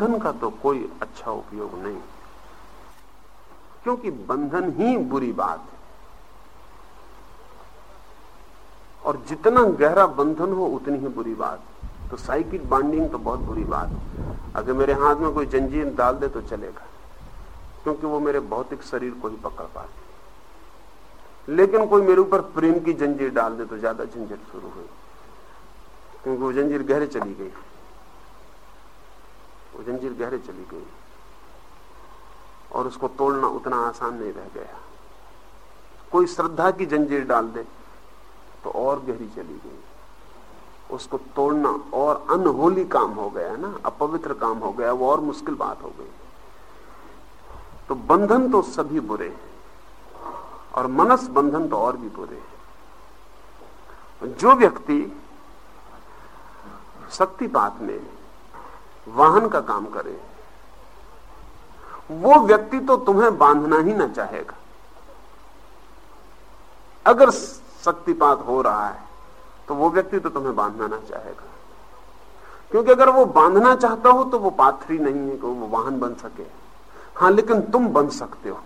बंधन का तो कोई अच्छा उपयोग नहीं। क्योंकि बंधन ही बुरी बात है। और जितना गहरा बंधन हो, उतनी ही बुरी बात। तो साइकिक बाइंडिंग तो बहुत बुरी बात है। अगर मेरे हाथ में कोई जंजीर डाल दे तो चलेगा। क्योंकि वो मेरे भौतिक शरीर को ही पकड़ पाती लेकिन कोई मेरे ऊपर प्रेम की जंजीर डाल दे तो ज़्यादा झंझट शुरू हुई क्योंकि वो जंजीर गहरे चली गई। वो जंजीर गहरे चली गई और उसको तोड़ना उतना आसान नहीं रह गया। कोई श्रद्धा की जंजीर डाल दे तो और गहरी चली गई। उसको तोड़ना और अनहोली काम हो गया ना, अपवित्र काम हो गया, वो और मुश्किल बात हो गई। तो बंधन तो सभी बुरे हैं और मनस बंधन तो और भी बुरे हैं। जो व्यक्ति शक्तिपात में वाहन का काम करे। वो व्यक्ति तो तुम्हें बांधना ही ना चाहेगा। अगर शक्तिपात हो रहा है तो वो व्यक्ति तो तुम्हें बांधना ना चाहेगा। क्योंकि अगर वो बांधना चाहता हो तो वो पाथरी नहीं है कि वो वाहन बन सके। हाँ, लेकिन तुम बन सकते हो।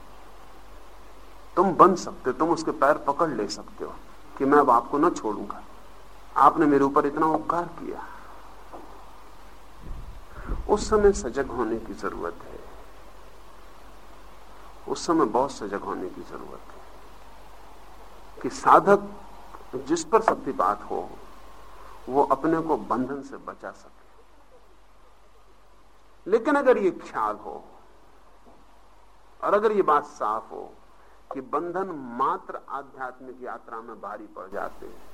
तुम बन सकते हो, तुम उसके पैर पकड़ ले सकते हो कि मैं अब आपको ना छोड़ूँगा। आपने मेरे ऊपर इतना उपकार किया। उस समय सजग होने की ज़रूरत है। उस समय बहुत सजग होने की ज़रूरत है। कि साधक जिस पर शक्तिपात हो, वो अपने को बंधन से बचा सके। लेकिन अगर ये ख्याल हो, और अगर ये बात साफ़ हो, कि बंधन मात्र आध्यात्मिक यात्रा में भारी पड़ जाते हैं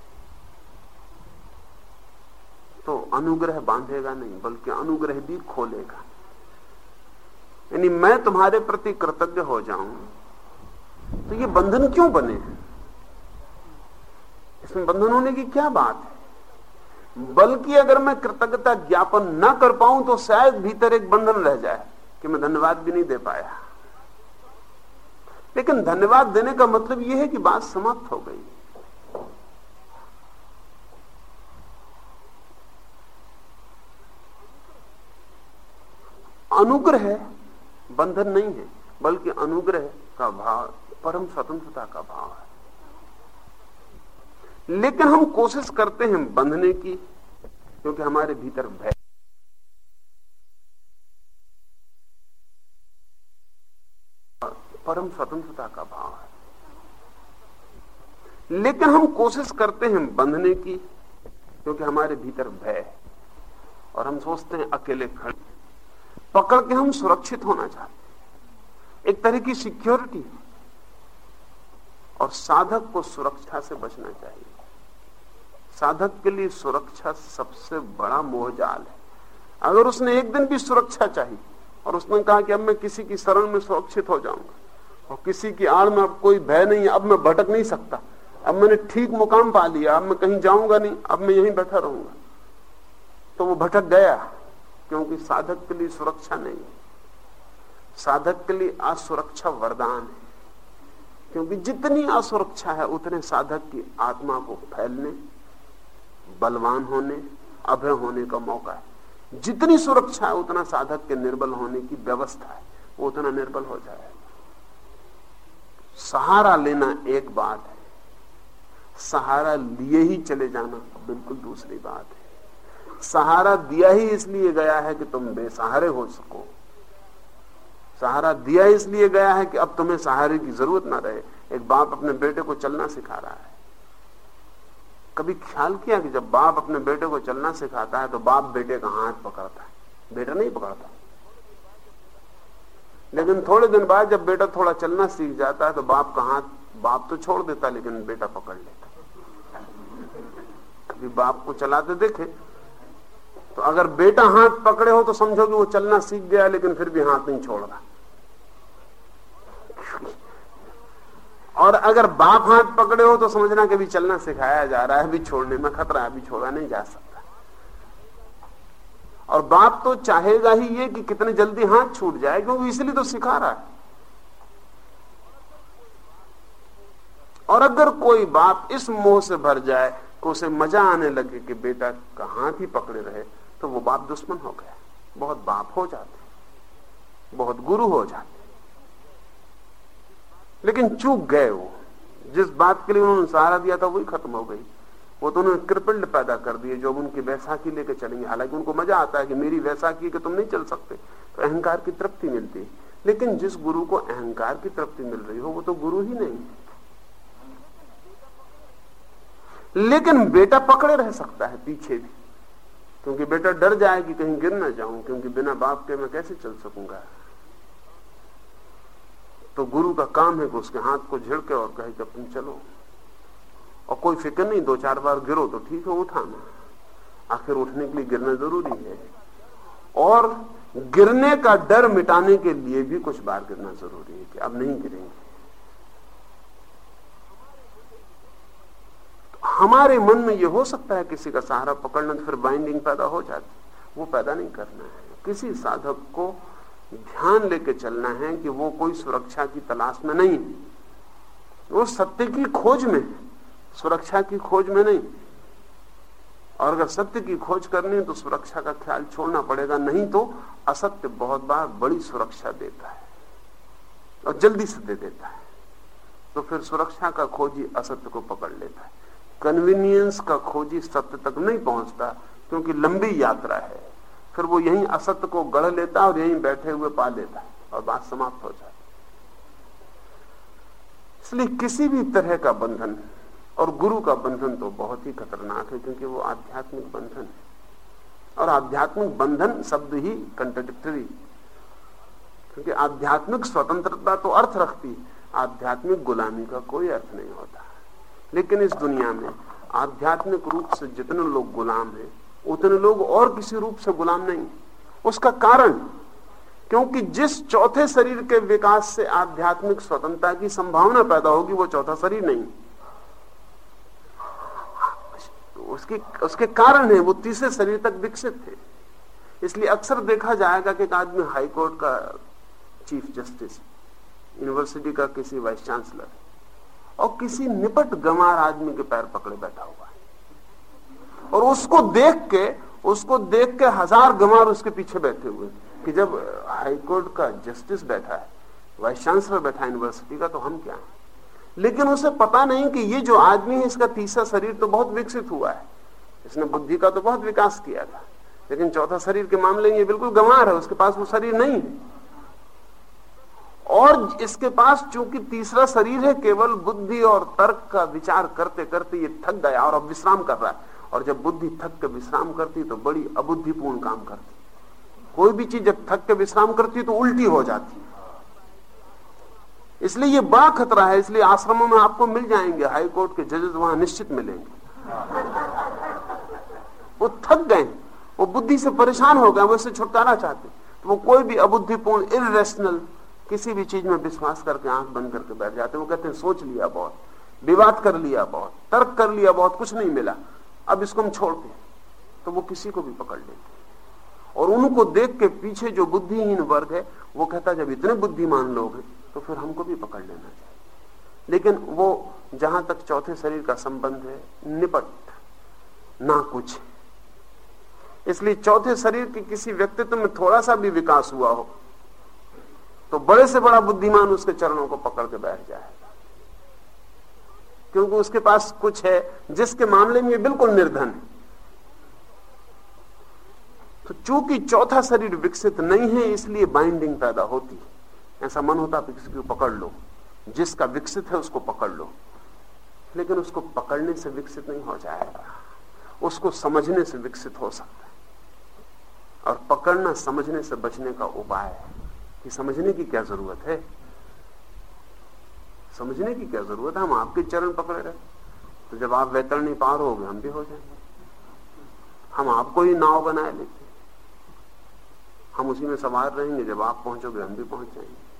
तो अनुग्रह बांधेगा नहीं, बल्कि अनुग्रह भी खोलेगा। यानी मैं तुम्हारे प्रति कृतज्ञ हो जाऊँ तो ये बंधन क्यों बने इसमें बंधन होने की क्या बात है? बल्कि अगर मैं कृतज्ञता ज्ञापन न कर पाऊँ तो शायद भीतर एक बंधन रह जाए कि मैं धन्यवाद भी नहीं दे पाया। लेकिन धन्यवाद देने का मतलब यह है कि बात समाप्त हो गई। अनुग्रह बंधन नहीं है, बल्कि अनुग्रह का भाव, परम स्वतंत्रता का भाव है। लेकिन हम कोशिश करते हैं बंधने की, क्योंकि हमारे भीतर भय। परम स्वतंत्रता का भाव है। लेकिन हम कोशिश करते हैं बंधने की, क्योंकि हमारे भीतर भय और हम सोचते हैं अकेले खड़े पकड़ के हम सुरक्षित होना चाहते एक तरह की सिक्योरिटी है। और साधक को सुरक्षा से बचना चाहिए। साधक के लिए सुरक्षा सबसे बड़ा मोहजाल है। अगर उसने एक दिन भी सुरक्षा चाहिए और उसने कहा कि अब मैं किसी की शरण में सुरक्षित हो जाऊँगा, और किसी की आड़ में अब कोई भय नहीं है, अब मैं भटक नहीं सकता, अब मैंने ठीक मुकाम पा लिया, अब मैं कहीं जाऊँगा नहीं, अब मैं यहीं बैठा रहूँगा। तो वो भटक गया। क्योंकि साधक के लिए सुरक्षा नहीं साधक के लिए असुरक्षा वरदान है। क्योंकि जितनी असुरक्षा है, उतने साधक की आत्मा को फैलने, बलवान होने, अभय होने का मौका है। जितनी सुरक्षा है, उतना साधक के निर्बल होने की व्यवस्था है। वो उतना निर्बल हो जाएगा। सहारा लेना एक बात है। सहारा लिए ही चले जाना बिल्कुल दूसरी बात है। सहारा दिया ही इसलिए गया है कि तुम बेसहारे हो सको। सहारा दिया इसलिए गया है कि अब तुम्हें सहारे की ज़रूरत ना रहे। एक बाप अपने बेटे को चलना सिखा रहा है। कभी ख्याल किया कि जब बाप अपने बेटे को चलना सिखाता है तो बाप बेटे का हाथ पकड़ता है? बेटा नहीं पकड़ता। लेकिन थोड़े दिन बाद जब बेटा थोड़ा चलना सीख जाता है तो बाप का हाथ, बाप तो छोड़ देता, लेकिन बेटा पकड़ लेता। कभी बाप को चलाते देखे तो अगर बेटा हाथ पकड़े हो तो समझो कि वो चलना सीख गया, लेकिन फिर भी हाथ नहीं छोड़ रहा। और अगर बाप हाथ पकड़े हो तो समझना कि अभी चलना सिखाया जा रहा है, अभी छोड़ने में खतरा है, अभी छोड़ा नहीं जा सकता। और बाप तो चाहेगा ही ये कि कितने जल्दी हाथ छूट जाए, क्योंकि इसलिए तो सिखा रहा है। और अगर कोई बाप इस मोह से भर जाए तो उसे मज़ा आने लगे कि बेटा का हाथ ही पकड़े रहे तो वो बाप दुश्मन हो गया। बहुत बाप हो जाते बहुत गुरु हो जाते लेकिन चूक गए वो। जिस बात के लिए उन्होंने सहारा दिया था, वही खत्म हो गई। वो तो उन्होंने कृपिंड पैदा कर दिए, जो उनकी वैसाखी लेके चलेंगे। हालाँकि उनको मज़ा आता है कि मेरी वैसाखी कि तुम नहीं चल सकते तो अहंकार की तृप्ति मिलती है। लेकिन जिस गुरु को अहंकार की तृप्ति मिल रही हो, वो तो गुरु ही नहीं लेकिन बेटा पकड़े रह सकता है पीछे भी। क्योंकि बेटा डर जाए कि कहीं गिर ना जाऊँ, क्योंकि बिना बाप के मैं कैसे चल सकूँगा? तो गुरु का काम है कि उसके हाथ को झिड़के और कहे कि तुम चलो। और कोई फ़िक्र नहीं, दो चार बार गिरो तो ठीक है उठाना आखिर उठने के लिए गिरना ज़रूरी है। और गिरने का डर मिटाने के लिए भी कुछ बार गिरना ज़रूरी है कि अब नहीं गिरेंगे तो हमारे मन में यह हो सकता है किसी का सहारा पकड़ना तो फिर बाइंडिंग पैदा हो जाती वो पैदा नहीं करना है। किसी साधक को ध्यान लेके चलना है कि वो कोई सुरक्षा की तलाश में नहीं वो सत्य की खोज में सुरक्षा की खोज में नहीं। और अगर सत्य की खोज करनी है तो सुरक्षा का ख्याल छोड़ना पड़ेगा। नहीं तो असत्य बहुत बार बड़ी सुरक्षा देता है और जल्दी से दे देता है। तो फिर सुरक्षा का खोजी असत्य को पकड़ लेता है। कन्वीनियंस का खोजी सत्य तक नहीं पहुँचता, क्योंकि लंबी यात्रा है। फिर वो यहीं असत्य को गढ़ लेता और यहीं बैठे हुए पा लेता और बात समाप्त हो जाती। इसलिए किसी भी तरह का बंधन और गुरु का बंधन तो बहुत ही खतरनाक है, क्योंकि वो आध्यात्मिक बंधन है। और आध्यात्मिक बंधन शब्द ही कंट्रडिक्टरी क्योंकि आध्यात्मिक स्वतंत्रता तो अर्थ रखती आध्यात्मिक गुलामी का कोई अर्थ नहीं होता। लेकिन इस दुनिया में आध्यात्मिक रूप से जितने लोग गुलाम हैं, उतने लोग और किसी रूप से गुलाम नहीं। उसका कारण, क्योंकि जिस चौथे शरीर के विकास से आध्यात्मिक स्वतंत्रता की संभावना पैदा होगी, वो चौथा शरीर नहीं। तो उसके उसके कारण है, वो तीसरे शरीर तक विकसित थे इसलिए अक्सर देखा जाएगा कि एक आदमी हाईकोर्ट का चीफ जस्टिस, यूनिवर्सिटी का किसी वाइस चांसलर और किसी निपट गमार आदमी के पैर पकड़े बैठा हुआ है। और उसको देख के, उसको देख के हज़ार गमार उसके पीछे बैठे हुए कि जब हाईकोर्ट का जस्टिस बैठा है, वाइस चांसलर बैठा है यूनिवर्सिटी का तो हम क्या है? लेकिन उसे पता नहीं कि ये जो आदमी है, इसका तीसरा शरीर तो बहुत विकसित हुआ है। इसने बुद्धि का तो बहुत विकास किया था। लेकिन चौथा शरीर के मामले में बिल्कुल गंवार है, उसके पास वो शरीर नहीं है। और इसके पास चूँकि तीसरा शरीर है, केवल बुद्धि और तर्क का विचार करते करते ये थक गया और अब विश्राम कर रहा है। और जब बुद्धि थक के विश्राम करती तो बड़ी अबुद्धिपूर्ण काम करती। कोई भी चीज़ जब थक के विश्राम करती तो उल्टी हो जाती। इसलिए ये बड़ा खतरा है, इसलिए आश्रमों में आपको मिल जाएँगे, हाईकोर्ट के जजेस वहाँ निश्चित मिलेंगे। वो थक गए, वो बुद्धि से परेशान हो गए, वो इससे छुटकारा चाहते। तो वो कोई भी अबुद्धिपूर्ण इरेशनल किसी भी चीज़ में विश्वास करके आँख बंद करके बैठ जाते हैं। वो कहते हैं, सोच लिया बहुत, विवाद कर लिया बहुत, तर्क कर लिया बहुत, कुछ नहीं मिला। अब इसको हम छोड़ते तो वो किसी को भी पकड़ लेते और उनको देख के पीछे जो बुद्धिहीन वर्ग है, वो कहता जब इतने बुद्धिमान लोग हैं तो फिर हमको भी पकड़ लेना चाहिए। लेकिन वो जहाँ तक चौथे शरीर का संबंध है, निपट, ना कुछ। इसलिए चौथे शरीर के किसी व्यक्तित्व में थोड़ा सा भी विकास हुआ हो तो बड़े से बड़ा बुद्धिमान उसके चरणों को पकड़ के बैठ जाए। क्योंकि उसके पास कुछ है, जिसके मामले में बिल्कुल निर्धन है। तो चूँकि चौथा शरीर विकसित नहीं है, इसलिए बाइंडिंग पैदा होती है। ऐसा मन होता है किसी को पकड़ लो। जिसका विकसित है, उसको पकड़ लो। लेकिन उसको पकड़ने से विकसित नहीं हो जाएगा। उसको समझने से विकसित हो सकता है। और पकड़ना, समझने से बचने का उपाय है। कि समझने की क्या ज़रूरत है? समझने की क्या ज़रूरत है? हम आपके चरण पकड़े रहे। तो जब आप वैतरणी पार हो गए, हम भी हो जाएँगे। हम आपको ही नाव बनाए लेते हम उसी में सवार रहेंगे। जब आप पहुंचोगे, हम भी पहुँच जाएँगे।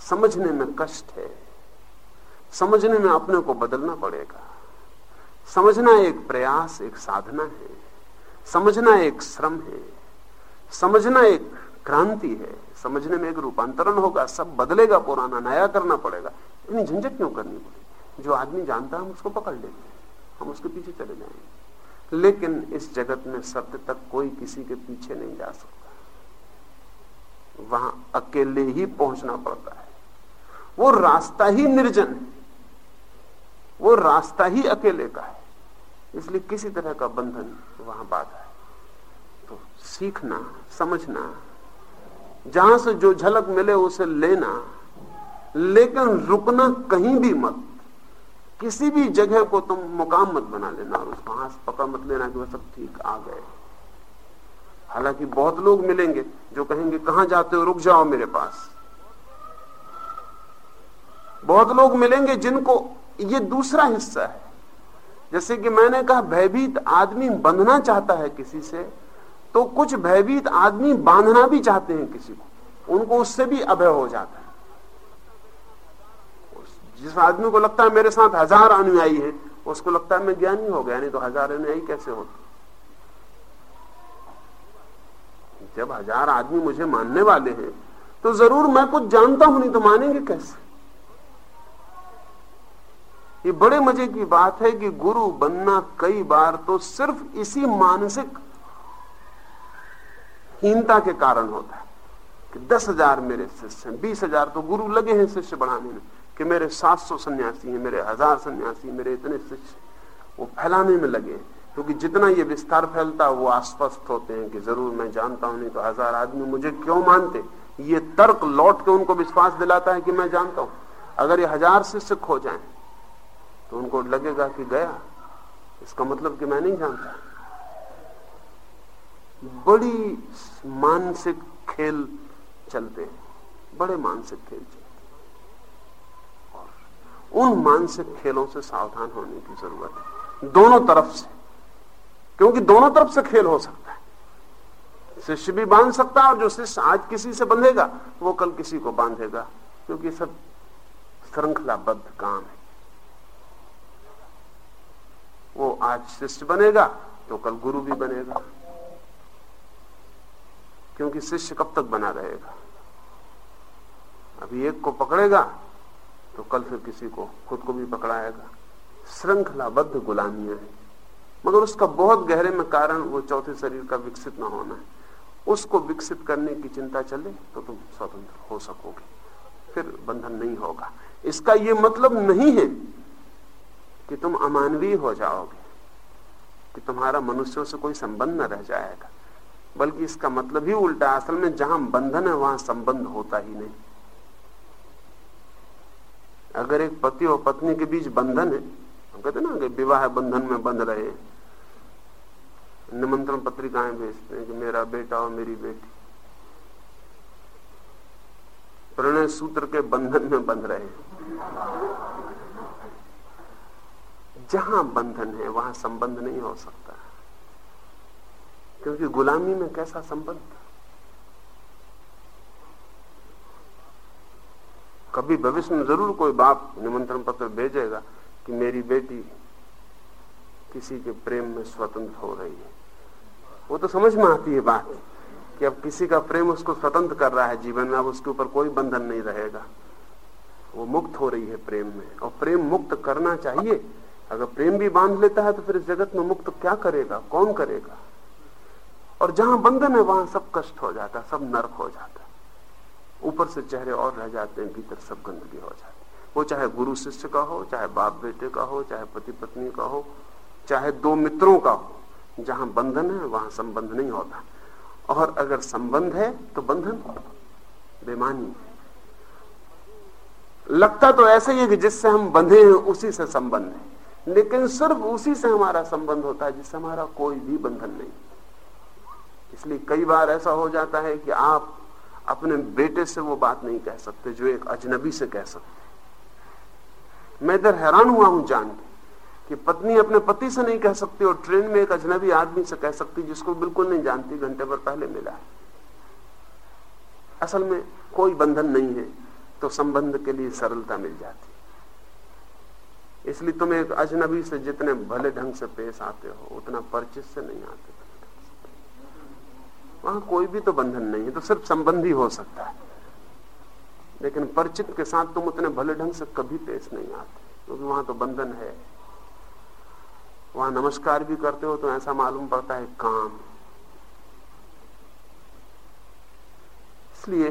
समझने में कष्ट है। समझने में अपने को बदलना पड़ेगा। समझना एक प्रयास, एक साधना है। समझना एक श्रम है। समझना एक क्रांति है। समझने में एक रूपांतरण होगा, सब बदलेगा पुराना, नया करना पड़ेगा। इतनी झंझट क्यों करनी पड़ेगी? जो आदमी जानता है हम उसको पकड़ हैं हम उसके पीछे चले जाएँगे। लेकिन इस जगत में सत्य तक कोई किसी के पीछे नहीं जा सकता। वहाँ अकेले ही पहुँचना पड़ता है। वो रास्ता ही निर्जन है। वो रास्ता ही अकेले का है। इसलिए किसी तरह का बंधन वहाँ बाधा है। तो सीखना, समझना जहाँ से जो झलक मिले उसे लेना। लेकिन रुकना कहीं भी मत। किसी भी जगह को तुम मुकाम मत बना लेना और उसको हाथ पकड़ मत लेना कि वह सब ठीक आ गए। हालाँकि बहुत लोग मिलेंगे जो कहेंगे, कहाँ जाते हो? रुक जाओ मेरे पास। बहुत लोग मिलेंगे जिनको ये दूसरा हिस्सा है। जैसे कि मैंने कहा, भयभीत आदमी बंधना चाहता है किसी से तो कुछ भयभीत आदमी बांधना भी चाहते हैं किसी को। उनको उससे भी अभय हो जाता है। जिस आदमी को लगता है मेरे साथ हज़ार अनुयायी है, उसको लगता है मैं ज्ञानी हो गया, नहीं तो हज़ार अनुयायी कैसे होते? जब हज़ार आदमी मुझे मानने वाले हैं तो ज़रूर मैं कुछ जानता हूँ, नहीं तो मानेंगे कैसे? ये बड़े मज़े की बात है कि गुरु बनना कई बार तो सिर्फ़ इसी मानसिक हीनता के कारण होता है कि दस हज़ार मेरे शिष्य हैं, बीस हज़ार तो गुरु लगे हैं शिष्य बढ़ाने में कि मेरे सात सौ सन्यासी हैं, मेरे हज़ार सन्यासी मेरे इतने शिष्य वो फैलाने में लगे क्योंकि जितना ये विस्तार फैलता वो आश्वस्त होते हैं कि ज़रूर मैं जानता हूँ, नहीं तो हज़ार आदमी मुझे क्यों मानते? ये तर्क लौट के उनको विश्वास दिलाता है कि मैं जानता हूँ। अगर ये हज़ार शिष्य खो जाए तो उनको लगेगा कि गया। इसका मतलब कि मैं नहीं जानता। बड़ी मानसिक खेल चलते हैं। बड़े मानसिक खेल चलते और उन मानसिक खेलों से सावधान होने की ज़रूरत है। दोनों तरफ़ से, क्योंकि दोनों तरफ़ से खेल हो सकता है। शिष्य भी बाँध सकता है और जो शिष्य आज किसी से बंधेगा, वो कल किसी को बांधेगा, क्योंकि सब श्रृंखलाबद्ध काम है। वो आज शिष्य बनेगा तो कल गुरु भी बनेगा। क्योंकि शिष्य कब तक बना रहेगा? अभी एक को पकड़ेगा तो कल फिर किसी को, खुद को भी पकड़ाएगा। श्रृंखलाबद्ध गुलामियाँ है। मगर उसका बहुत गहरे में कारण वो चौथे शरीर का विकसित ना होना है। उसको विकसित करने की चिंता चले तो तुम स्वतंत्र हो सकोगे। फिर बंधन नहीं होगा। इसका ये मतलब नहीं है कि तुम अमानवीय हो जाओगे, कि तुम्हारा मनुष्यों से कोई संबंध न रह जाएगा। बल्कि इसका मतलब ही उल्टा असल में जहाँ बंधन है, वहाँ संबंध होता ही नहीं। अगर एक पति और पत्नी के बीच बंधन है, हम कहते ना कि विवाह बंधन में बंध रहे निमंत्रण पत्रिकाएँ भेजते हैं कि मेरा बेटा और मेरी बेटी। प्रणय सूत्र के बंधन में बंध रहे हैं। जहाँ बंधन है, वहाँ संबंध नहीं हो सकता। क्योंकि गुलामी में कैसा संबंध कभी भविष्य में ज़रूर कोई बाप निमंत्रण पत्र भेजेगा कि मेरी बेटी किसी के प्रेम में स्वतंत्र हो रही है। वो तो समझ में आती है बात कि अब किसी का प्रेम उसको स्वतंत्र कर रहा है जीवन में, अब उसके ऊपर कोई बंधन नहीं रहेगा। वो मुक्त हो रही है प्रेम में। और प्रेम मुक्त करना चाहिए। अगर प्रेम भी बाँध लेता है तो फिर जगत में मुक्त क्या करेगा? कौन करेगा? और जहाँ बंधन है, वहाँ सब कष्ट हो जाता सब नर्क हो जाता ऊपर से चेहरे और रह जाते हैं, भीतर सब गंदगी हो जाती वो चाहे गुरु शिष्य का हो, चाहे बाप बेटे का हो, चाहे पति पत्नी का हो, चाहे दो मित्रों का हो, जहाँ बंधन है, वहाँ संबंध नहीं होता। और अगर संबंध है तो बंधन बेमानी लगता तो ऐसा ही है कि जिससे हम बंधे हैं, उसी से संबंध है। लेकिन सिर्फ़ उसी से हमारा संबंध होता है, जिससे हमारा कोई भी बंधन नहीं। इसलिए कई बार ऐसा हो जाता है कि आप अपने बेटे से वो बात नहीं कह सकते, जो एक अजनबी से कह सकते मैं इधर हैरान हुआ हूँ जान के कि पत्नी अपने पति से नहीं कह सकती और ट्रेन में एक अजनबी आदमी से कह सकती जिसको बिल्कुल नहीं जानती, घंटे भर पहले मिला है। असल में कोई बंधन नहीं है तो संबंध के लिए सरलता मिल जाती इसलिए तुम एक अजनबी से जितने भले ढंग से पेश आते हो, उतना परिचित से नहीं आते। वहाँ कोई भी तो बंधन नहीं है तो सिर्फ़ संबंधी हो सकता है। लेकिन परिचित के साथ तुम उतने भले ढंग से कभी पेश नहीं आते, क्योंकि वहाँ तो बंधन है। वहाँ नमस्कार भी करते हो तो ऐसा मालूम पड़ता है काम। इसलिए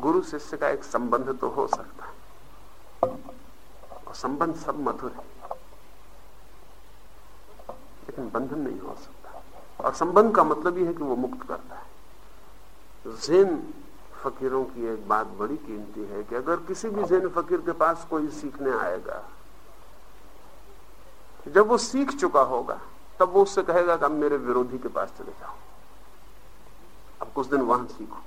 गुरु शिष्य का एक संबंध तो हो सकता है। और संबंध सब मधुर है, लेकिन बंधन नहीं हो सकता। और संबंध का मतलब यह है कि वो मुक्त करता है। जैन फकीरों की एक बात बड़ी कीमती है कि अगर किसी भी जैन फकीर के पास कोई सीखने आएगा, जब वो सीख चुका होगा, तब वो उससे कहेगा कि अब मेरे विरोधी के पास चले जाओ। अब कुछ दिन वहाँ सीखो,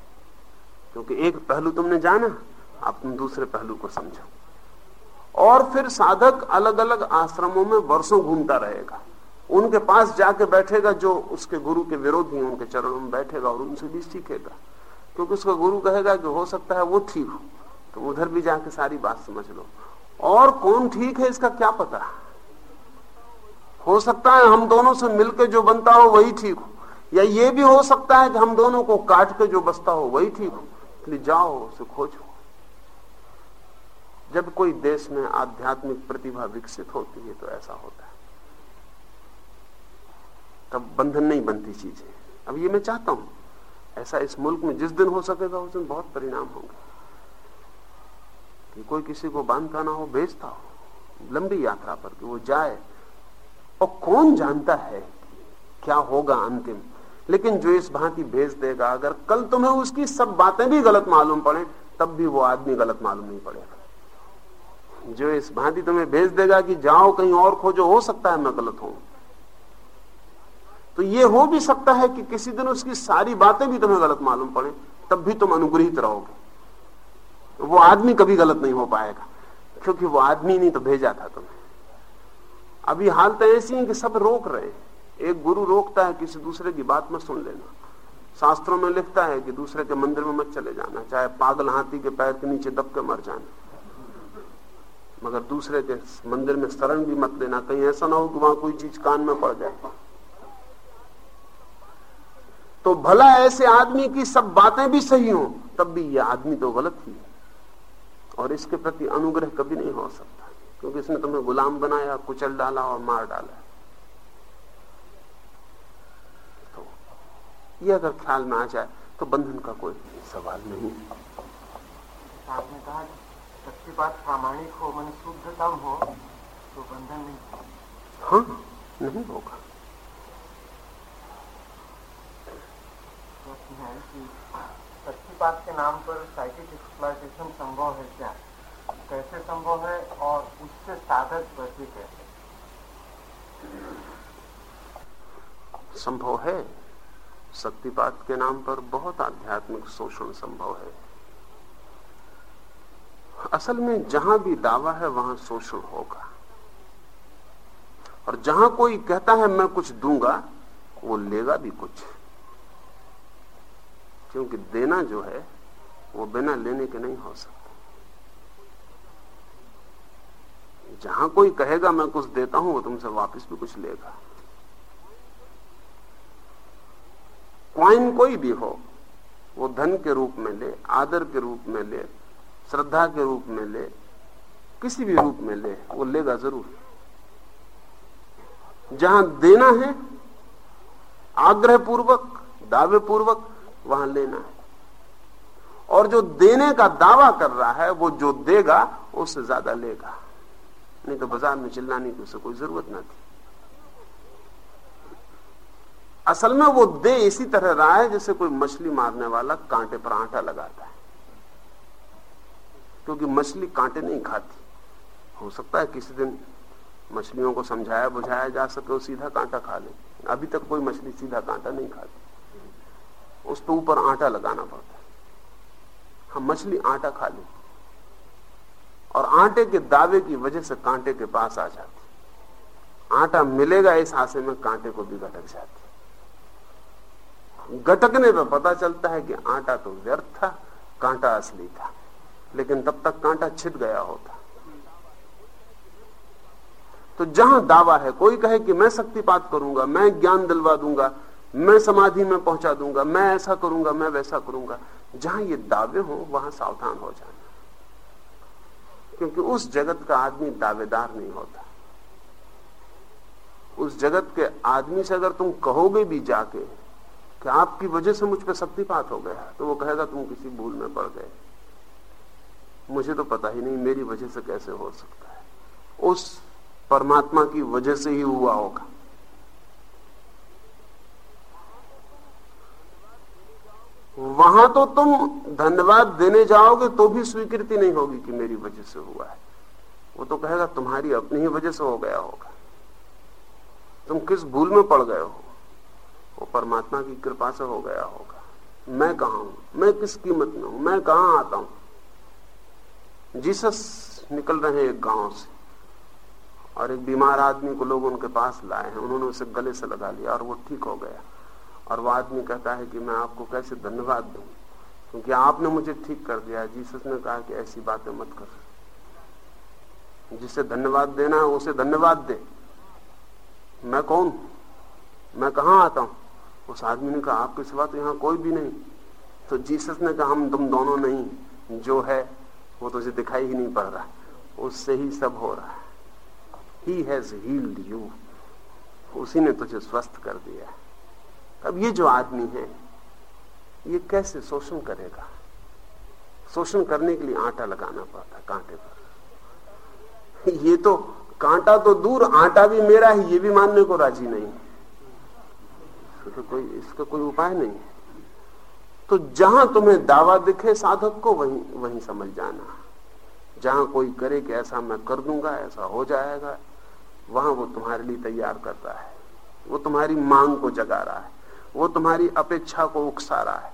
क्योंकि एक पहलू तुमने जाना अब तुम दूसरे पहलू को समझो। और फिर साधक अलग अलग आश्रमों में वर्षों घूमता रहेगा। उनके पास जाके बैठेगा जो उसके गुरु के विरोधी हैं, उनके चरणों में बैठेगा और उनसे भी सीखेगा। क्योंकि उसका गुरु कहेगा कि हो सकता है वो ठीक हो। तो उधर भी जाके सारी बात समझ लो। और कौन ठीक है, इसका क्या पता? हो सकता है हम दोनों से मिलकर जो बनता हो वही ठीक हो। या ये भी हो सकता है कि हम दोनों को काट के जो बसता हो वही ठीक हो। इसलिए जाओ, उसे खोजो। जब कोई देश में आध्यात्मिक प्रतिभा विकसित होती है तो ऐसा होता है। तब बंधन नहीं बनती चीज़ें। अब ये मैं चाहता हूँ, ऐसा इस मुल्क में जिस दिन हो सकेगा, उस दिन बहुत परिणाम होंगे। कि कोई किसी को बांधता ना हो, भेजता हो, लंबी यात्रा पर कि वो जाए। और कौन जानता है क्या होगा अंतिम? लेकिन जो इस भांति भेज देगा, अगर कल तुम्हें उसकी सब बातें भी गलत मालूम पड़े, तब भी वो आदमी गलत मालूम नहीं पड़ेगा। जो इस भांति तुम्हें भेज देगा कि जाओ कहीं और खोजो, हो सकता है मैं गलत हूँ। तो ये हो भी सकता है कि किसी दिन उसकी सारी बातें भी तुम्हें गलत मालूम पड़े, तब भी तुम अनुग्रहित रहोगे। वो आदमी कभी गलत नहीं हो पाएगा, क्योंकि वो आदमी नहीं तो भेजा था तुम्हें। अभी हालत ऐसी है कि सब रोक रहे एक गुरु रोकता है, किसी दूसरे की बात मत सुन लेना। शास्त्रों में लिखता है कि दूसरे के मंदिर में मत चले जाना, चाहे पागल हाथी के पैर के नीचे दब के मर जाना। मगर दूसरे के मंदिर में शरण भी मत लेना, कहीं ऐसा ना हो कि वहाँ कोई चीज़ कान में पड़ जाए। तो भला ऐसे आदमी की सब बातें भी सही हो तब भी यह आदमी तो गलत ही और इसके प्रति अनुग्रह कभी नहीं हो सकता क्योंकि इसने तुम्हें गुलाम बनाया कुचल डाला और मार डाला। तो ये अगर ख्याल में आ जाए तो बंधन का कोई सवाल नहीं। आपने कहा सत्यपात प्रामाणिक हो मन शुद्धतम हो तो बंधन नहीं। हाँ नहीं होगा प्रश्न है कि सत्यपात के नाम पर साइकिक एक्सप्लाइटेशन संभव है क्या? कैसे संभव है और उससे साधक बचे कैसे संभव है? शक्तिपात के नाम पर बहुत आध्यात्मिक शोषण संभव है। असल में जहाँ भी दावा है, वहाँ शोषण होगा। और जहाँ कोई कहता है, मैं कुछ दूँगा, वो लेगा भी कुछ। क्योंकि देना जो है, वो बिना लेने के नहीं हो सकता। जहाँ कोई कहेगा, मैं कुछ देता हूँ, वो तुमसे वापस भी कुछ लेगा। क्वाइन कोई भी हो, वो धन के रूप में ले, आदर के रूप में ले, श्रद्धा के रूप में ले, किसी भी रूप में ले, वो लेगा ज़रूर। जहाँ देना है आग्रह पूर्वक दावे पूर्वक वहाँ लेना है। और जो देने का दावा कर रहा है, वो जो देगा, उससे ज़्यादा लेगा। नहीं तो बाज़ार में चिल्लाने की उसे कोई ज़रूरत ना थी। असल में वो दे इसी तरह रहा है, जैसे कोई मछली मारने वाला कांटे पर आटा लगाता है। क्योंकि मछली कांटे नहीं खाती। हो सकता है किसी दिन मछलियों को समझाया बुझाया जा सके, वो सीधा कांटा खा ले। अभी तक कोई मछली सीधा कांटा नहीं खाती। उस पर ऊपर आटा लगाना पड़ता है। हम मछली आटा खा ले। और आटे के दावे की वजह से कांटे के पास आ जाती आटा मिलेगा इस आशे में, कांटे को भी गटक जाती गटकने पर पता चलता है कि आटा तो व्यर्थ था, कांटा असली था। लेकिन तब तक कांटा छिद गया होता। तो जहाँ दावा है, कोई कहे कि मैं शक्तिपात करूँगा, मैं ज्ञान दिलवा दूँगा मैं समाधि में पहुँचा दूँगा, मैं ऐसा करूँगा, मैं वैसा करूँगा। जहाँ ये दावे हो, वहाँ सावधान हो जाना। क्योंकि उस जगत का आदमी दावेदार नहीं होता। उस जगत के आदमी से अगर तुम कहोगे भी जाके कि आपकी वजह से मुझ पर शक्तिपात हो गया तो वो कहेगा, तुम किसी भूल में पड़ गए। मुझे तो पता ही नहीं, मेरी वजह से कैसे हो सकता है। उस परमात्मा की वजह से ही हुआ होगा। वहाँ तो तुम धन्यवाद देने जाओगे तो भी स्वीकृति नहीं होगी कि मेरी वजह से हुआ है। वो तो कहेगा, तुम्हारी अपनी ही वजह से हो गया होगा। तुम किस भूल में पड़ गए हो? वो परमात्मा की कृपा से हो गया होगा। मैं कहा हूँ? मैं किस कीमत में हूँ? मैं कहा आता हूँ? जीसस निकल रहे हैं एक गाँव से और एक बीमार आदमी को लोग उनके पास लाए हैं। उन्होंने उसे गले से लगा लिया और वो ठीक हो गया। और वो आदमी कहता है कि मैं आपको कैसे धन्यवाद दूँ? क्योंकि आपने मुझे ठीक कर दिया जीसस ने कहा कि ऐसी बातें मत कर। जिसे धन्यवाद देना है, उसे धन्यवाद दे। मैं कौन? मैं कहा आता हूँ? उस आदमी ने कहा, आपके सिवा तो यहाँ कोई भी नहीं। तो जीसस ने कहा, हम तुम दोनों नहीं। जो है, वो तुझे दिखाई ही नहीं पड़ रहा उससे ही सब हो रहा है। ही हैज़ हील्ड यू उसी ने तुझे स्वस्थ कर दिया है। अब ये जो आदमी है, ये कैसे शोषण करेगा? शोषण करने के लिए आटा लगाना पड़ता कांटे पर। ये तो कांटा तो दूर, आटा भी मेरा है, ये भी मानने को राज़ी नहीं तो कोई, इसका कोई उपाय नहीं तो जहाँ तुम्हें दावा दिखे साधक को, वहीं वहीं समझ जाना। जहाँ कोई करे कि ऐसा मैं कर दूँगा, ऐसा हो जाएगा, वहाँ वो तुम्हारे लिए तैयार करता है। वो तुम्हारी मांग को जगा रहा है। वो तुम्हारी अपेक्षा को उकसा रहा है।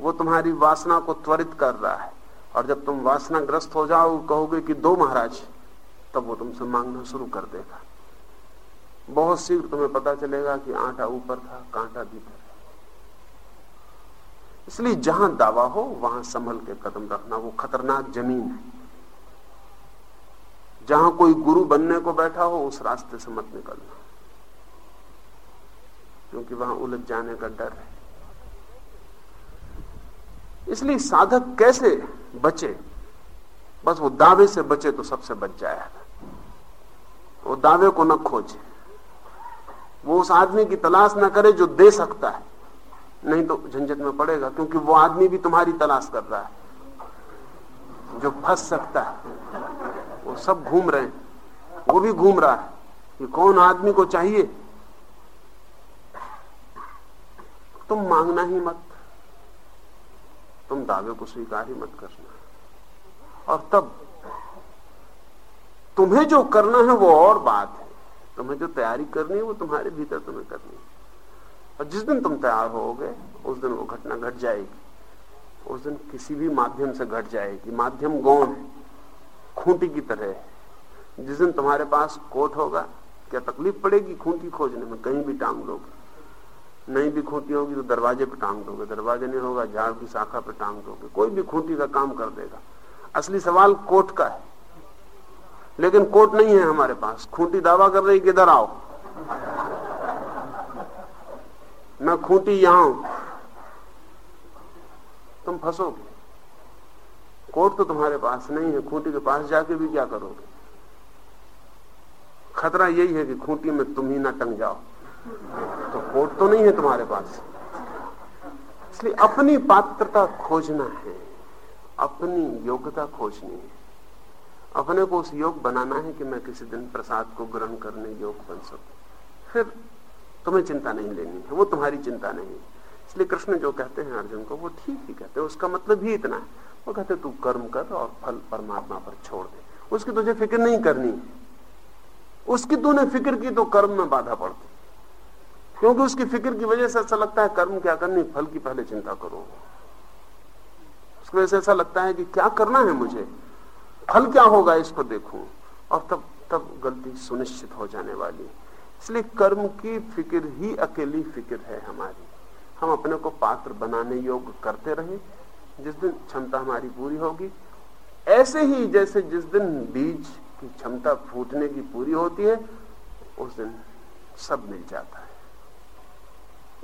वो तुम्हारी वासना को त्वरित कर रहा है। और जब तुम वासना ग्रस्त हो जाओ, कहोगे कि दो महाराज, तब वो तुमसे मांगना शुरू कर देगा। बहुत शीघ्र तुम्हें पता चलेगा कि आटा ऊपर था, कांटा भीतर इसलिए जहाँ दावा हो, वहाँ संभल के कदम रखना। वो खतरनाक ज़मीन है। जहाँ कोई गुरु बनने को बैठा हो, उस रास्ते से मत निकलना। क्योंकि वहाँ उलझ जाने का डर है। इसलिए साधक कैसे बचे? बस वो दावे से बचे तो सबसे बच जाएगा वो दावे को न खोजे। वो उस आदमी की तलाश ना करे जो दे सकता है। नहीं तो झंझट में पड़ेगा, क्योंकि वो आदमी भी तुम्हारी तलाश कर रहा है। जो फंस सकता है, वो सब घूम रहे हैं। वो भी घूम रहा है कि कौन आदमी को चाहिए? तुम मांगना ही मत। तुम दावे को स्वीकार ही मत करना। और तब तुम्हें जो करना है वो और बात है। तुम्हें जो तैयारी करनी है वो तुम्हारे भीतर तुम्हें करनी है। और जिस दिन तुम तैयार होगे, उस दिन वो घटना घट जाएगी। उस दिन किसी भी माध्यम से घट जाएगी। माध्यम गौण है, खूंटी की तरह है। जिस दिन तुम्हारे पास कोट होगा, क्या तकलीफ़ पड़ेगी खूंटी खोजने में? कहीं भी टांग लोगे। नहीं भी खूंटी होगी तो दरवाजे पर टांग दोगे, दरवाजे नहीं होगा, झाड़ की शाखा पे टांग दोगे। कोई भी खूंटी का काम कर देगा। असली सवाल कोट का है। लेकिन कोट नहीं है हमारे पास। खूंटी दावा कर रही किधर आओ। मैं खूंटी यहाँ हूँ। तुम फंसोगे। कोट तो तुम्हारे पास नहीं है। खूंटी के पास जाके भी क्या करोगे? खतरा यही है कि खूंटी में तुम ही ना टंग जाओ। तो कोट तो नहीं है तुम्हारे पास। इसलिए अपनी पात्रता खोजना है, अपनी योग्यता खोजनी है। अपने को उस योग बनाना है कि मैं किसी दिन प्रसाद को ग्रहण करने योग बन सकूँ। फिर तुम्हें चिंता नहीं लेनी है, वो तुम्हारी चिंता नहीं। इसलिए कृष्ण जो कहते हैं अर्जुन को, वो ठीक ही कहते हैं, उसका मतलब ही इतना है। वो कहते तू कर्म कर और फल परमात्मा पर छोड़ दे। उसकी तुझे फ़िक्र नहीं करनी। उसकी तूने फ़िक्र की तो कर्म में बाधा पड़ती क्योंकि उसकी फ़िक्र की वजह से ऐसा लगता है कर्म क्या करनी, फल की पहले चिंता करो। उसकी वजह से ऐसा लगता है कि क्या करना है मुझे? फल क्या होगा इसको देखो। और तब तब गलती सुनिश्चित हो जाने वाली। इसलिए कर्म की फ़िक्र ही अकेली फ़िक्र है हमारी। हम अपने को पात्र बनाने योग्य करते रहे। जिस दिन क्षमता हमारी पूरी होगी, ऐसे ही जैसे जिस दिन बीज की क्षमता फूटने की पूरी होती है, उस दिन सब मिल जाता है।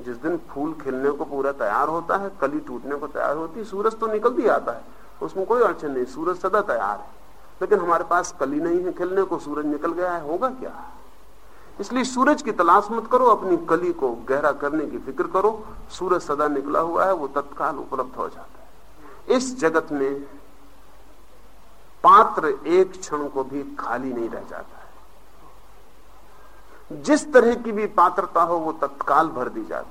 जिस दिन फूल खिलने को पूरा तैयार होता है, कली टूटने को तैयार होती है, सूरज तो निकल भी आता है, उसमें कोई अड़चन नहीं, सूरज सदा तैयार है। लेकिन हमारे पास कली नहीं है, खिलने को सूरज निकल गया है, होगा क्या? इसलिए सूरज की तलाश मत करो, अपनी कली को गहरा करने की फ़िक्र करो, सूरज सदा निकला हुआ है, वो तत्काल उपलब्ध हो जाता है। इस जगत में पात्र एक क्षण को भी खाली नहीं रह जाता। जिस तरह की भी पात्रता हो, वो तत्काल भर दी जाती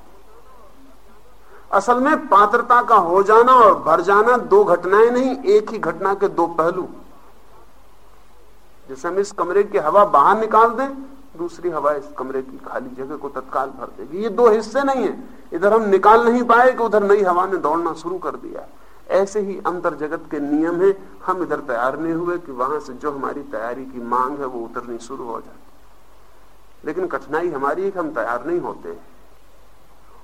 असल में पात्रता का हो जाना और भर जाना दो घटनाएँ नहीं, एक ही घटना के दो पहलू। जैसे हम इस कमरे की हवा बाहर निकाल दें, दूसरी हवा इस कमरे की खाली जगह को तत्काल भर देगी। ये दो हिस्से नहीं है। इधर हम निकाल नहीं पाए कि उधर नई हवा ने दौड़ना शुरू कर दिया। ऐसे ही अंतर जगत के नियम है। हम इधर तैयार नहीं हुए कि वहाँ से जो हमारी तैयारी की मांग है, वो उतरनी शुरू हो जाती लेकिन कठिनाई हमारी है कि हम तैयार नहीं होते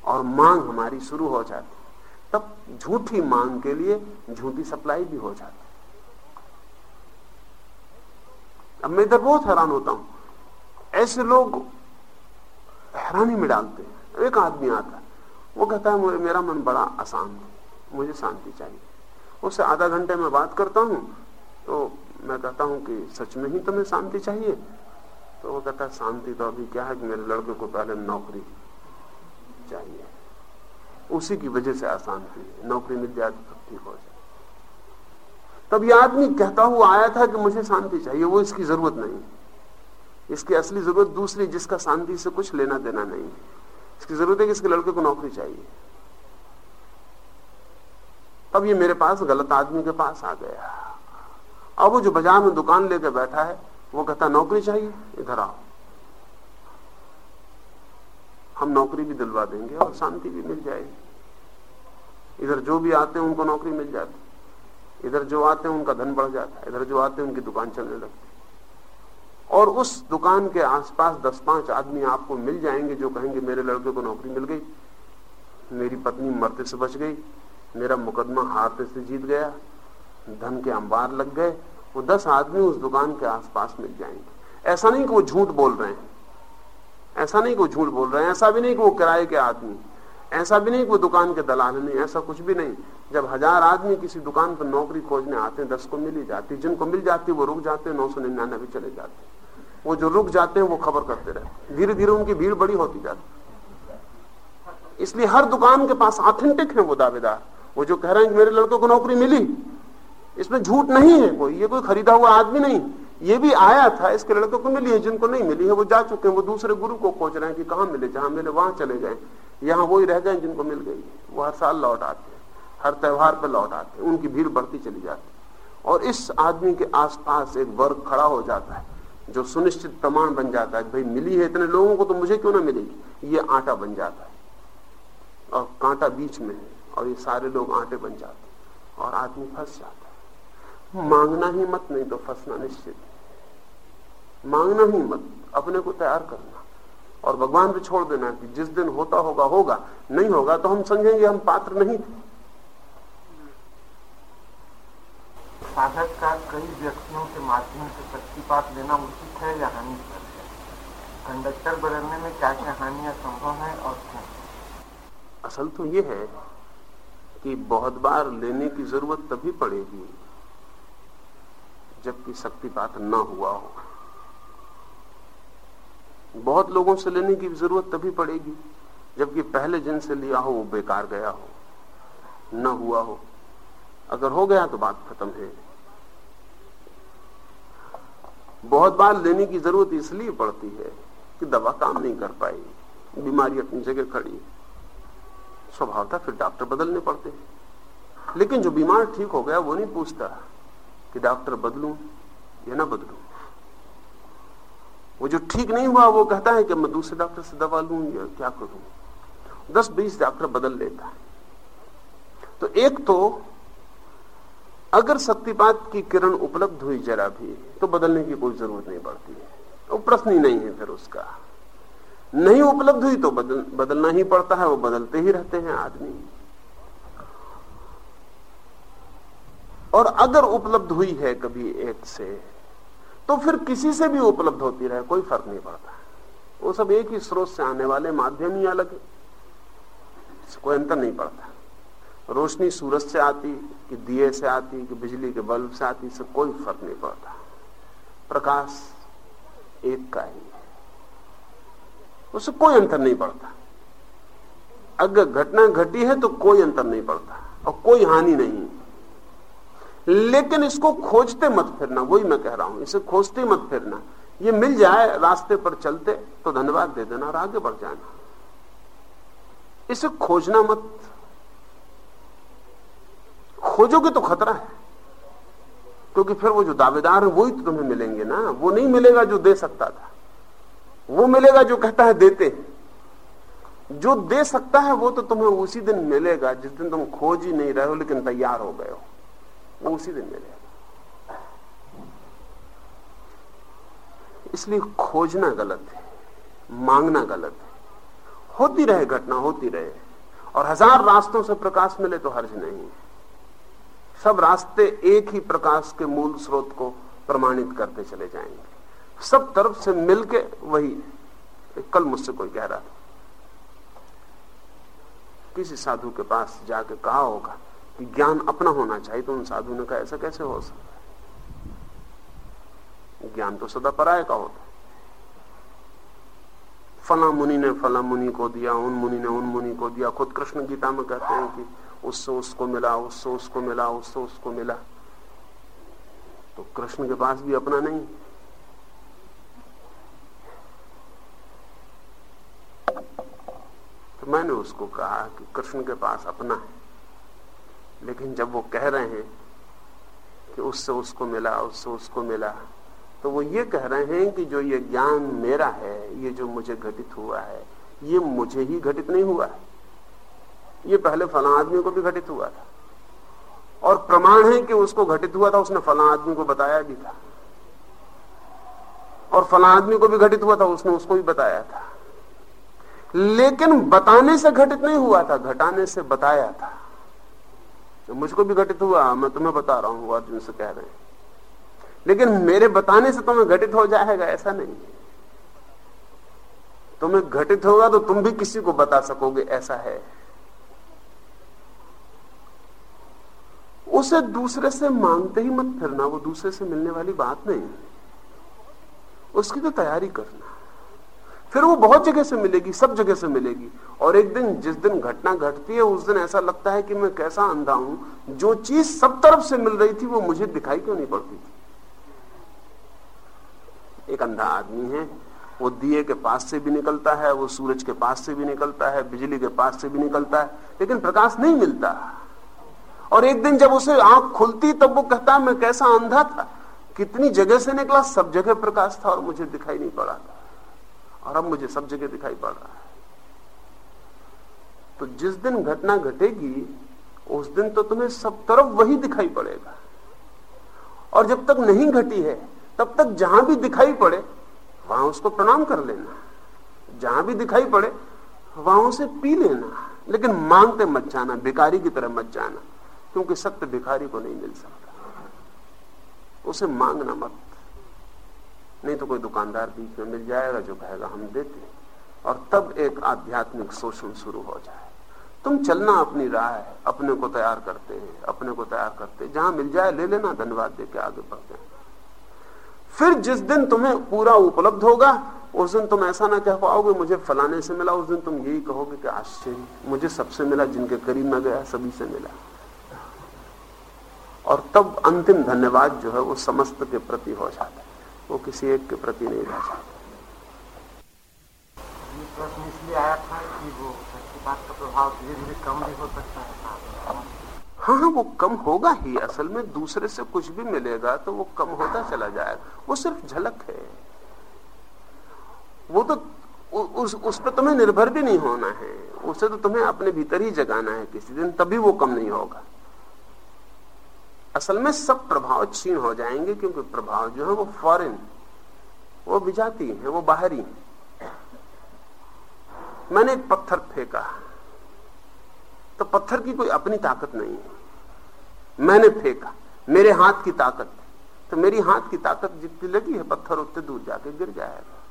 और मांग हमारी शुरू हो जाती। तब झूठी मांग के लिए झूठी सप्लाई भी हो जाती। अब मैं इधर बहुत हैरान होता हूँ। ऐसे लोग हैरानी में डालते हैं। एक आदमी आता, वो कहता है मुझे मेरा मन बड़ा आसान है, मुझे शांति चाहिए। उससे आधा घंटे में बात करता हूँ तो मैं कहता हूँ कि, सच में ही तुम्हें शांति चाहिए? तो वो कहता है, शांति तो अभी क्या है कि मेरे लड़के को पहले नौकरी चाहिए। उसी की वजह से अशांति नौकरी मिल जाए तो ठीक हो जाए। तब ये आदमी कहता हुआ आया था कि मुझे शांति चाहिए, वो इसकी ज़रूरत नहीं। इसकी असली ज़रूरत दूसरी, जिसका शांति से कुछ लेना देना नहीं। इसकी ज़रूरत है कि इसके लड़के को नौकरी चाहिए। तब ये मेरे पास गलत आदमी के पास आ गया। अब वो जो बाज़ार में दुकान लेकर बैठा है वो कहता, नौकरी चाहिए? इधर आओ। हम नौकरी भी दिलवा देंगे और शांति भी मिल जाएगी। इधर जो भी आते हैं, उनको नौकरी मिल जाती। इधर जो आते हैं, उनका धन बढ़ जाता। है इधर जो आते हैं, उनकी दुकान चलने लगती। और उस दुकान के आसपास दस पाँच आदमी आपको मिल जाएँगे, जो कहेंगे, मेरे लड़के को नौकरी मिल गई। मेरी पत्नी मरते से बच गई। मेरा मुकदमा हारते से जीत गया। धन के अंबार लग गए। वो दस आदमी उस दुकान के आसपास मिल जाएँगे। ऐसा नहीं कि वो झूठ बोल रहे हैं। ऐसा नहीं कि वो झूठ बोल रहे हैं। ऐसा भी नहीं कि वो किराए के आदमी। ऐसा भी नहीं कि वो दुकान के दलाल नहीं, ऐसा कुछ भी नहीं। जब हज़ार आदमी किसी दुकान पर नौकरी खोजने आते हैं, दस को मिल ही जाती जिनको मिल जाती वो रुक जाते हैं। नौ सौ निन्यानवे चले जाते वो जो रुक जाते हैं, वो खबर करते रहते धीरे धीरे उनकी भीड़ बड़ी होती जाती इसलिए हर दुकान के पास ऑथेंटिक है वो दावेदार। वो जो कह रहे हैं मेरे लड़कों को नौकरी मिली इसमें झूठ नहीं है कोई, ये कोई खरीदा हुआ आदमी नहीं। ये भी आया था, इसके लड़के को मिली है, जिनको नहीं मिली है, वो जा चुके हैं, वो दूसरे गुरु को खोज रहे हैं कि कहाँ मिले, जहाँ मिले, वहाँ चले गए। यहाँ वो ही रह गए जिनको मिल गई। वो हर साल लौट आते हैं, हर त्योहार पर लौट आते हैं, उनकी भीड़ बढ़ती चली जाती और इस आदमी के आसपास एक वर्ग खड़ा हो जाता है, जो सुनिश्चित प्रमाण बन जाता है भाई मिली है इतने लोगों को तो मुझे क्यों ना मिलेगी? ये आटा बन जाता है। और कांटा बीच में है, और ये सारे लोग आटे बन जाते हैं, और आदमी फंस जाता है। मांगना ही मत नहीं तो फंसना निश्चित। मांगना ही मत अपने को तैयार करना। और भगवान पे छोड़ देना कि जिस दिन होता होगा होगा नहीं होगा तो हम समझेंगे हम पात्र नहीं थे। साधक का कई व्यक्तियों के माध्यम से शक्तिपात लेना उचित है या हानि है? कंडक्टर बदलने में क्या क्या हानियाँ संभव है और क्यों? असल तो ये है कि बहुत बार लेने की ज़रूरत तभी पड़ेगी जबकि शक्तिपात ना हुआ हो। बहुत लोगों से लेने की ज़रूरत तभी पड़ेगी जबकि पहले जिनसे लिया हो वो बेकार गया हो, न हुआ हो। अगर हो गया तो बात खत्म है। बहुत बार लेने की ज़रूरत इसलिए पड़ती है कि दवा काम नहीं कर पाई, बीमारी अपनी जगह खड़ी। स्वभाव था फिर डॉक्टर बदलने पड़ते हैं। लेकिन जो बीमार ठीक हो गया वो नहीं पूछता। कि डॉक्टर बदलू या ना बदलू। वो जो ठीक नहीं हुआ वो कहता है कि मैं दूसरे डॉक्टर से दवा लू या क्या करूँ। दस बीस डॉक्टर बदल लेता है। तो एक तो अगर शक्तिपात की किरण उपलब्ध हुई जरा भी तो बदलने की कोई ज़रूरत नहीं पड़ती। है वो प्रश्न ही नहीं है फिर उसका। नहीं उपलब्ध हुई तो बदल, बदलना ही पड़ता है वो बदलते ही रहते हैं आदमी। और अगर उपलब्ध हुई है कभी एक से तो फिर किसी से भी उपलब्ध होती रहे, कोई फ़र्क नहीं पड़ता। वो सब एक ही स्रोत से आने वाले माध्यम ही अलग है। कोई अंतर नहीं पड़ता। रोशनी सूरज से आती, कि दिए से आती, कि बिजली के बल्ब से आती से कोई फ़र्क नहीं पड़ता। प्रकाश एक का ही है। उससे कोई अंतर नहीं पड़ता। अगर घटना घटी है तो कोई अंतर नहीं पड़ता, और कोई हानि नहीं लेकिन इसको खोजते मत फिरना, वही मैं कह रहा हूँ। इसे खोजते मत फिरना। ये मिल जाए रास्ते पर चलते तो धन्यवाद दे देना और आगे बढ़ जाना। इसे खोजना मत। खोजोगे तो खतरा है, क्योंकि फिर वो जो दावेदार है, वही तो तुम्हें मिलेंगे ना। वो नहीं मिलेगा जो दे सकता था। वो मिलेगा जो कहता है देते जो दे सकता है, वो तो तुम्हें उसी दिन मिलेगा, जिस दिन तुम खोज ही नहीं रहे हो, लेकिन तैयार हो गए हो। वो उसी दिन मिलेगा इसलिए खोजना गलत है, मांगना गलत है। होती रहे घटना, होती रहे। और हज़ार रास्तों से प्रकाश मिले तो हर्ज नहीं सब रास्ते एक ही प्रकाश के मूल स्रोत को प्रमाणित करते चले जाएँगे। सब तरफ़ से मिलके वही कल मुझसे कोई कह रहा था। किसी साधु के पास जाके कहा होगा ज्ञान अपना होना चाहिए तो उन साधु ने कहा, ऐसा कैसे हो सकता ज्ञान तो सदा पराय का होता फला मुनि ने फला मुनि को दिया, उन मुनि ने उन मुनि को दिया। खुद कृष्ण गीता में कहते हैं कि उससे उसको मिला, उससे उसको मिला, उससे उसको मिला। तो कृष्ण के पास भी अपना नहीं तो मैंने उसको कहा कि कृष्ण के पास अपना है। लेकिन जब वो कह रहे हैं कि उससे उसको मिला, उससे उसको मिला तो वो ये कह रहे हैं कि जो ये ज्ञान मेरा है, ये जो मुझे घटित हुआ है, ये मुझे ही घटित नहीं हुआ है। ये पहले फला आदमी को भी घटित हुआ था। और प्रमाण है कि उसको घटित हुआ था, उसने फला आदमी को बताया भी था। और फला आदमी को भी घटित हुआ था, उसने उसको भी बताया था। लेकिन बताने से घटित नहीं हुआ था, घटाने से बताया था। मुझको भी घटित हुआ, मैं तुम्हें बता रहा हूँ अर्जुन से कह रहे हैं। लेकिन मेरे बताने से तुम्हें घटित हो जाएगा, ऐसा नहीं। तुम्हें घटित होगा तो तुम भी किसी को बता सकोगे, ऐसा है। उसे दूसरे से मांगते ही मत फिरना, वो दूसरे से मिलने वाली बात नहीं। उसकी तो तैयारी करना। फिर वो बहुत जगह से मिलेगी, सब जगह से मिलेगी। और एक दिन, जिस दिन घटना घटती है, उस दिन ऐसा लगता है कि मैं कैसा अंधा हूँ। जो चीज़ सब तरफ़ से मिल रही थी, वो मुझे दिखाई क्यों नहीं पड़ती थी? एक अंधा आदमी है, वो दिए के पास से भी निकलता है, वो सूरज के पास से भी निकलता है, बिजली के पास से भी निकलता है, लेकिन प्रकाश नहीं मिलता। और एक दिन जब उसे आँख खुलती, तब वो कहता, मैं कैसा अंधा था। कितनी जगह से निकला, सब जगह प्रकाश था और मुझे दिखाई नहीं पड़ा था। और अब मुझे सब जगह दिखाई पड़ रहा है। तो जिस दिन घटना घटेगी, उस दिन तो तुम्हें सब तरफ़ वही दिखाई पड़ेगा। और जब तक नहीं घटी है, तब तक जहाँ भी दिखाई पड़े, वहाँ उसको प्रणाम कर लेना। जहाँ भी दिखाई पड़े, वहाँ उसे पी लेना। लेकिन मांगते मत जाना, भिखारी की तरह मत जाना, क्योंकि सत्य भिखारी को नहीं मिल सकता। उसे मांगना मत। नहीं तो कोई दुकानदार बीच में मिल जाएगा जो कहेगा, हम देते और तब एक आध्यात्मिक शोषण शुरू हो जाए। तुम चलना अपनी राह है अपने को तैयार करते हैं, अपने को तैयार करते हैं। जहाँ मिल जाए, ले लेना, धन्यवाद दे के आगे बढ़ते हैं। फिर जिस दिन तुम्हें पूरा उपलब्ध होगा, उस दिन तुम ऐसा ना कह पाओगे, मुझे फलाने से मिला। उस दिन तुम यही कहोगे कि, आश्चर्य, मुझे सबसे मिला, जिनके करीब में गया, सभी से मिला। और तब अंतिम धन्यवाद जो है, वो समस्त के प्रति हो जाता है। वो किसी एक के प्रति नहीं रह जाता प्रश्न इसलिए आया था कि वो बात का प्रभाव धीरे धीरे कम भी हो सकता है। हाँ हाँ वो कम होगा ही। असल में दूसरे से कुछ भी मिलेगा तो वो कम होता चला जाएगा। वो सिर्फ़ झलक है। वो तो उ, उस उस पर तुम्हें निर्भर भी नहीं होना है। उसे तो तुम्हें अपने भीतर ही जगाना है किसी दिन तभी वो कम नहीं होगा। असल में सब प्रभाव छीन हो जाएँगे क्योंकि प्रभाव जो है वो फॉरेन, वो विजाती है, वो बाहरी है। मैंने एक पत्थर फेंका। तो पत्थर की कोई अपनी ताकत नहीं है। मैंने फेंका, मेरे हाथ की ताकत। तो मेरी हाथ की ताकत जितनी लगी है पत्थर उतने दूर जाके गिर जाएगा।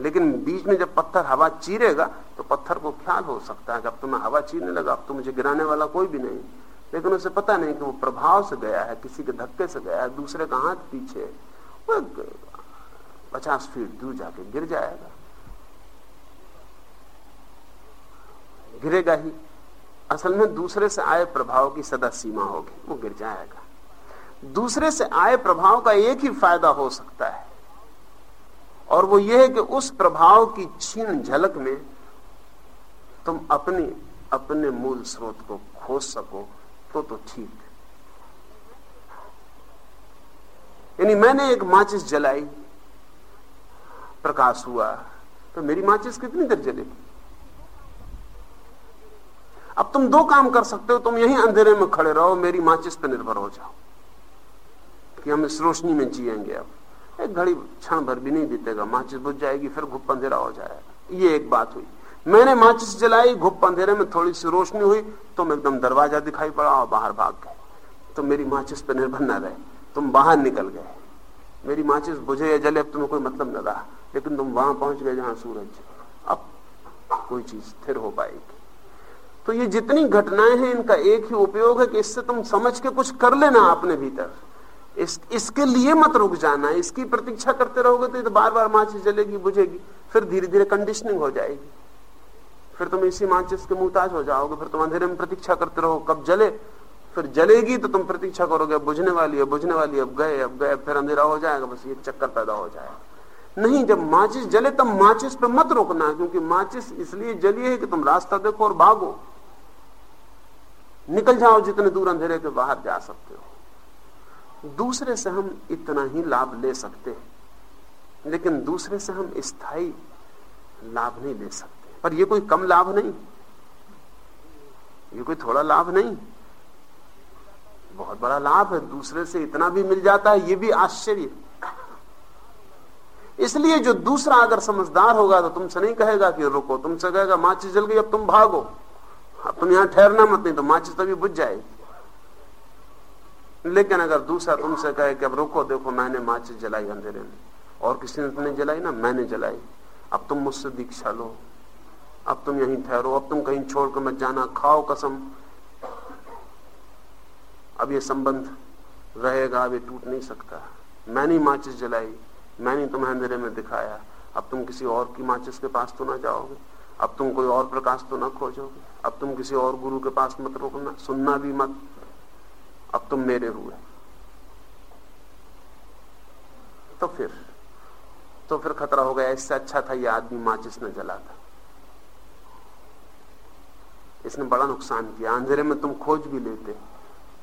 लेकिन बीच में जब पत्थर हवा चीरेगा तो पत्थर को ख्याल हो सकता है कि अब तो मैं हवा चीरने लगा, अब तो मुझे गिराने वाला कोई भी नहीं। लेकिन उसे पता नहीं कि वो प्रभाव से गया है, किसी के धक्के से गया है, दूसरे का हाथ पीछे। वो पचास फीट दूर जाके गिर जाएगा। गिरेगा ही। असल में दूसरे से आए प्रभाव की सदा सीमा होगी, वो गिर जाएगा। दूसरे से आए प्रभाव का एक ही फ़ायदा हो सकता है। और वो ये है कि उस प्रभाव की छीन झलक में तुम अपनी, अपने मूल स्रोत को खोज सको तो तो ठीक। यानी मैंने एक माचिस जलाई, प्रकाश हुआ तो मेरी माचिस कितनी देर जलेगी? अब तुम दो काम कर सकते हो, तुम यही अंधेरे में खड़े रहो, मेरी माचिस पर निर्भर हो जाओ। कि हम इस रोशनी में जिएँगे अब। एक घड़ी क्षण भर भी नहीं बीतेगा, माचिस बुझ जाएगी, फिर घुप अंधेरा हो जाएगा। ये एक बात हुई। मैंने माचिस जलाई घुप अंधेरे में थोड़ी सी रोशनी हुई तुम एकदम दरवाज़ा दिखाई पड़ा और बाहर भाग गए। तो मेरी माचिस पर निर्भर न रहे तुम बाहर निकल गए। मेरी माचिस बुझे या जले अब तुम्हें कोई मतलब न रहा लेकिन तुम वहाँ पहुँच गए जहाँ सूरज अब कोई चीज़ स्थिर हो पाएगी। तो ये जितनी घटनाएँ हैं इनका एक ही उपयोग है कि इससे तुम समझ के कुछ कर लेना अपने भीतर। इस इसके लिए मत रुक जाना इसकी प्रतीक्षा करते रहोगे तो, तो बार बार माचिस जलेगी बुझेगी फिर धीरे धीरे कंडीशनिंग हो जाएगी। फिर तुम इसी माचिस के मुहताज हो जाओगे, फिर तुम अंधेरे में प्रतीक्षा करते रहो, कब जले? फिर जलेगी तो तुम प्रतीक्षा करोगे बुझने वाली है, बुझने वाली अब गए अब गए फिर अंधेरा हो जाएगा, बस ये चक्कर पैदा हो जाएगा। नहीं, जब माचिस जले, तब माचिस पे मत रोकना, क्योंकि माचिस इसलिए जली है कि तुम रास्ता देखो और भागो। निकल जाओ जितने दूर अंधेरे के बाहर जा सकते हो। दूसरे से हम इतना ही लाभ ले सकते हैं, लेकिन दूसरे से हम स्थायी लाभ नहीं ले सकते। पर ये कोई कम लाभ नहीं। ये कोई थोड़ा लाभ नहीं। बहुत बड़ा लाभ है, दूसरे से इतना भी मिल जाता है, ये भी आश्चर्य। इसलिए जो दूसरा अगर समझदार होगा तो तुमसे नहीं कहेगा कि रुको, तुमसे कहेगा, माचिस जल गई, अब तुम भागो। अब तुम यहाँ ठहरना मत, नहीं तो माचिस तभी बुझ जाएगी। लेकिन अगर दूसरा तुमसे कहे कि अब रुको, देखो मैंने माचिस जलाई अंधेरे में। और किसी ने तुमने जलाई ना, मैंने जलाई। अब तुम मुझसे दीक्षा लो। अब तुम यहीं ठहरो, अब तुम कहीं छोड़कर मत जाना, खाओ कसम। अब ये संबंध रहेगा, अब ये टूट नहीं सकता। मैंने माचिस जलाई मैंने तुम्हें अंधेरे में दिखाया। अब तुम किसी और की माचिस के पास तो ना जाओगे, अब तुम कोई और प्रकाश तो ना खोजोगे, अब तुम किसी और गुरु के पास मत रोकना, सुनना भी मत। अब तुम मेरे हुए। तो फिर तो फिर खतरा हो गया, इससे अच्छा था ये आदमी माचिस न जलाता। इसने बड़ा नुकसान किया। अंधेरे में तुम खोज भी लेते।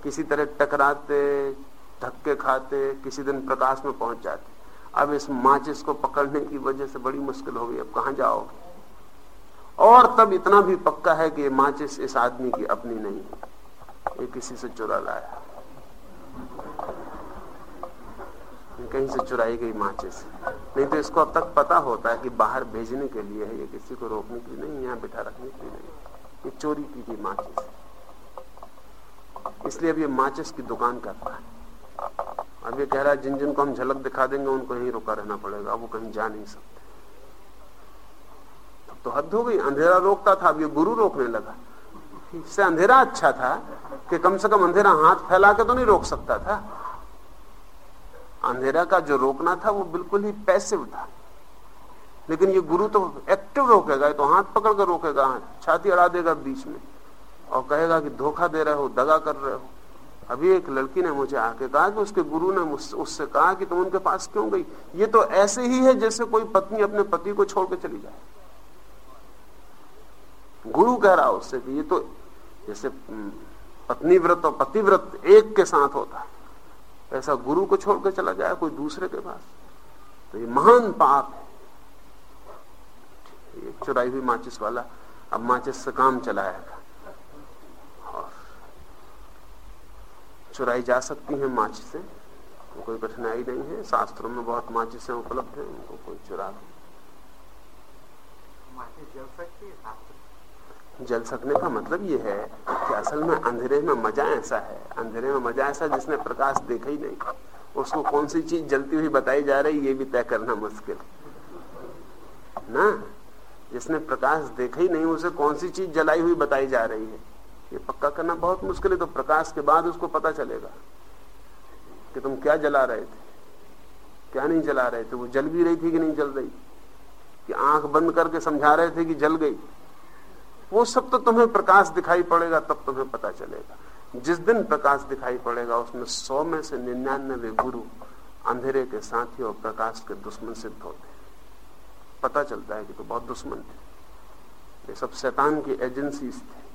किसी तरह टकराते, धक्के खाते, किसी दिन प्रकाश में पहुँच जाते। अब इस माचिस को पकड़ने की वजह से बड़ी मुश्किल हो गई। अब कहा जाओगे? और तब इतना भी पक्का है कि ये माचिस इस आदमी की अपनी नहीं ये किसी से चुरा लाया। कहीं से चुराई गई माचिस। नहीं तो इसको अब तक पता होता है कि बाहर भेजने के लिए है। ये किसी को रोकने के लिए नहीं, यहाँ बिठा रखने के लिए नहीं। ये चोरी की गई माचिस। इसलिए अब ये माचिस की दुकान करता है। अब ये कह रहा है जिन जिन को हम झलक दिखा देंगे, उनको यहीं रुका रहना पड़ेगा वो कहीं जा नहीं सकते। तो हद हो गई, अंधेरा रोकता था, अब ये गुरु रोकने लगा। इससे अंधेरा अच्छा था कि कम से कम अंधेरा हाथ फैला के तो नहीं रोक सकता था। अंधेरा का जो रोकना था, वो बिल्कुल ही पैसिव था। लेकिन ये गुरु तो एक्टिव रोकेगा तो हाथ पकड़ कर रोकेगा छाती अड़ा देगा बीच में। और कहेगा कि धोखा दे रहे हो, दगा कर रहे हो। अभी एक लड़की ने मुझे आके कहा कि उसके गुरु ने उससे कहा कि तुम उनके पास क्यों गई? ये तो ऐसे ही है जैसे कोई पत्नी अपने पति को छोड़ के चली जाए। गुरु कह रहा उससे कि ये तो जैसे पत्नी व्रत और पतिव्रत एक के साथ होता है। ऐसा गुरु को छोड़ के चला जाए कोई दूसरे के पास? तो ये महान पाप है। चुराई हुई माचिस वाला अब माचिस से काम चलाएगा और चुराई जा सकती है माचिस से तो कोई कठिनाई नहीं है। शास्त्रों में बहुत माचिसें उपलब्ध है उनको कोई चुरा माचिस जल जल सकने का मतलब ये है कि असल में अंधेरे में मज़ा ऐसा है। अंधेरे में मज़ा ऐसा जिसने प्रकाश देखा ही नहीं। उसको कौन सी चीज़ जलती हुई बताई जा रही ये भी तय करना मुश्किल। ना? जिसने प्रकाश देखा ही नहीं, उसे कौन सी चीज़ जलाई हुई बताई जा रही है। ये पक्का करना बहुत मुश्किल है तो प्रकाश के बाद उसको पता चलेगा कि तुम क्या जला रहे थे। क्या नहीं जला रहे थे, वो जल भी रही थी कि नहीं जल रही? कि आँख बंद करके समझा रहे थे कि जल गई? वो सब तो तुम्हें प्रकाश दिखाई पड़ेगा, तब तुम्हें पता चलेगा। जिस दिन प्रकाश दिखाई पड़ेगा, उसमें सौ में से निन्यानवे गुरु अंधेरे के साथी और प्रकाश के दुश्मन सिद्ध होते पता चलता है कि तो बहुत दुश्मन थे। ये सब शैतान की एजेंसीज थे।